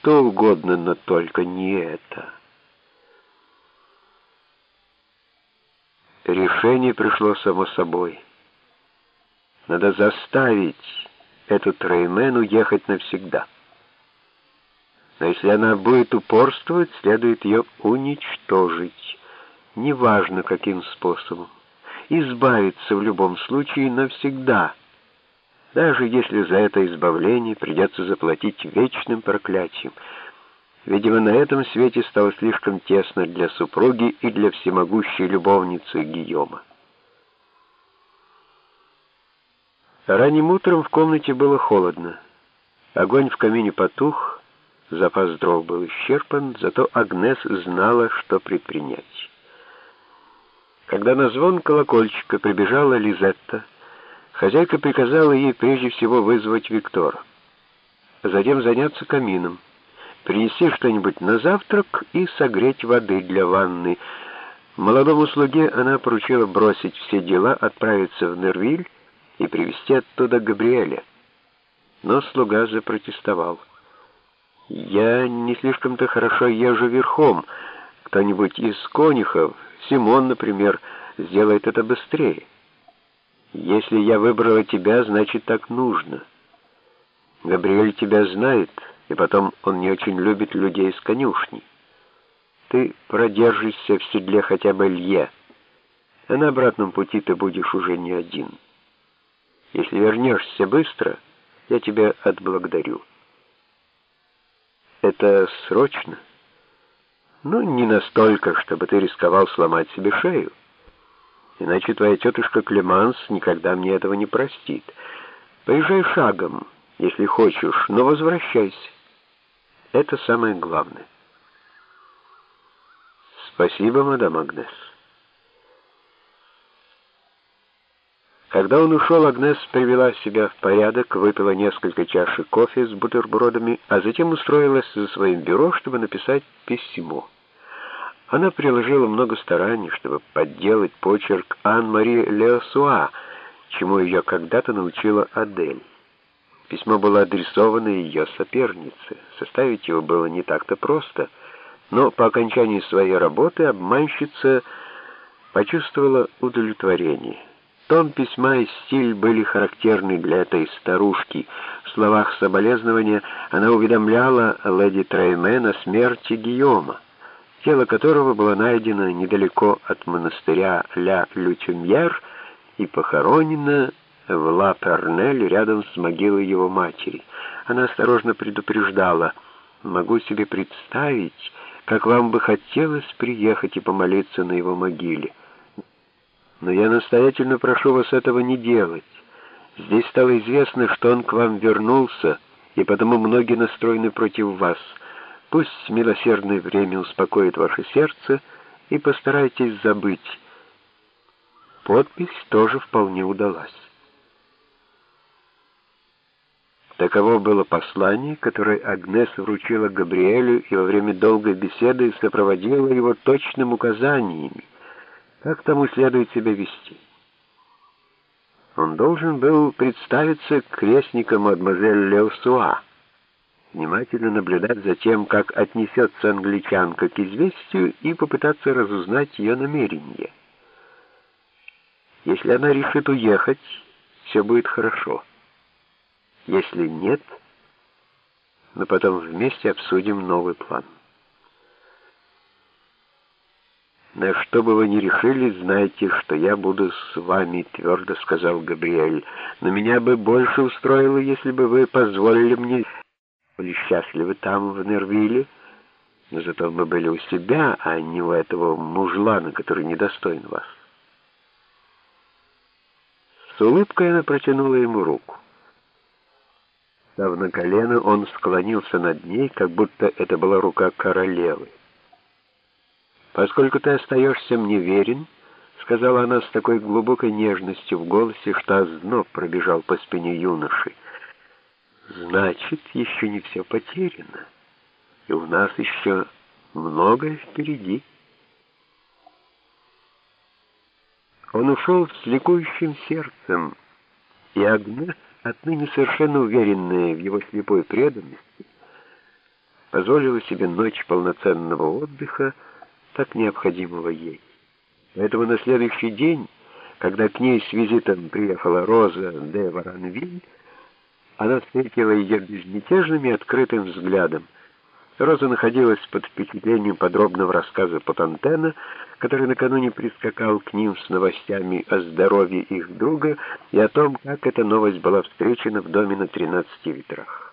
что угодно, но только не это. Решение пришло само собой. Надо заставить эту Треймен уехать навсегда. Но если она будет упорствовать, следует ее уничтожить, неважно каким способом. Избавиться в любом случае навсегда, даже если за это избавление придется заплатить вечным проклятием. Видимо, на этом свете стало слишком тесно для супруги и для всемогущей любовницы Гийома. Ранним утром в комнате было холодно. Огонь в камине потух, Запас дров был исчерпан, зато Агнес знала, что предпринять. Когда на звон колокольчика прибежала Лизетта, хозяйка приказала ей прежде всего вызвать Виктора. Затем заняться камином, принести что-нибудь на завтрак и согреть воды для ванны. Молодому слуге она поручила бросить все дела, отправиться в Нервиль и привезти оттуда Габриэля. Но слуга запротестовал. Я не слишком-то хорошо езжу верхом. Кто-нибудь из конюхов, Симон, например, сделает это быстрее. Если я выбрала тебя, значит, так нужно. Габриэль тебя знает, и потом он не очень любит людей с конюшни. Ты продержишься в седле хотя бы лье, а на обратном пути ты будешь уже не один. Если вернешься быстро, я тебя отблагодарю. Это срочно? Ну, не настолько, чтобы ты рисковал сломать себе шею. Иначе твоя тетушка Клеманс никогда мне этого не простит. Поезжай шагом, если хочешь, но возвращайся. Это самое главное. Спасибо, мадам Агнес. Когда он ушел, Агнес привела себя в порядок, выпила несколько чашек кофе с бутербродами, а затем устроилась за своим бюро, чтобы написать письмо. Она приложила много стараний, чтобы подделать почерк Ан-Мари Леосуа, чему ее когда-то научила Адель. Письмо было адресовано ее сопернице. Составить его было не так-то просто, но по окончании своей работы обманщица почувствовала удовлетворение. Тон письма и стиль были характерны для этой старушки. В словах соболезнования она уведомляла леди Треймен о смерти Гийома, тело которого было найдено недалеко от монастыря Ля Лютюмьер и похоронено в Ла Пернель рядом с могилой его матери. Она осторожно предупреждала, «Могу себе представить, как вам бы хотелось приехать и помолиться на его могиле». Но я настоятельно прошу вас этого не делать. Здесь стало известно, что он к вам вернулся, и потому многие настроены против вас. Пусть милосердное время успокоит ваше сердце, и постарайтесь забыть. Подпись тоже вполне удалась. Таково было послание, которое Агнес вручила Габриэлю и во время долгой беседы сопроводила его точным указаниями, как тому следует себя вести. Он должен был представиться крестником мадемуазель Леусуа, внимательно наблюдать за тем, как отнесется англичанка к известию и попытаться разузнать ее намерения. Если она решит уехать, все будет хорошо. Если нет, мы потом вместе обсудим новый план. «На что бы вы ни решили, знайте, что я буду с вами», — твердо сказал Габриэль. «Но меня бы больше устроило, если бы вы позволили мне... Были счастливы там, в Нервиле, но зато мы были у себя, а не у этого мужлана, который недостоин вас». С улыбкой она протянула ему руку. Став на колено, он склонился над ней, как будто это была рука королевы. «Поскольку ты остаешься мне верен», — сказала она с такой глубокой нежностью в голосе, что озноб пробежал по спине юноши, «значит, еще не все потеряно, и у нас еще многое впереди». Он ушел с ликующим сердцем, и Агнес, отныне совершенно уверенная в его слепой преданности, позволила себе ночь полноценного отдыха, так необходимого ей. Поэтому на следующий день, когда к ней с визитом приехала Роза де Варанвиль, она встретила ее безмятежным и открытым взглядом. Роза находилась под впечатлением подробного рассказа Потантена, который накануне прискакал к ним с новостями о здоровье их друга и о том, как эта новость была встречена в доме на тринадцати ветрах.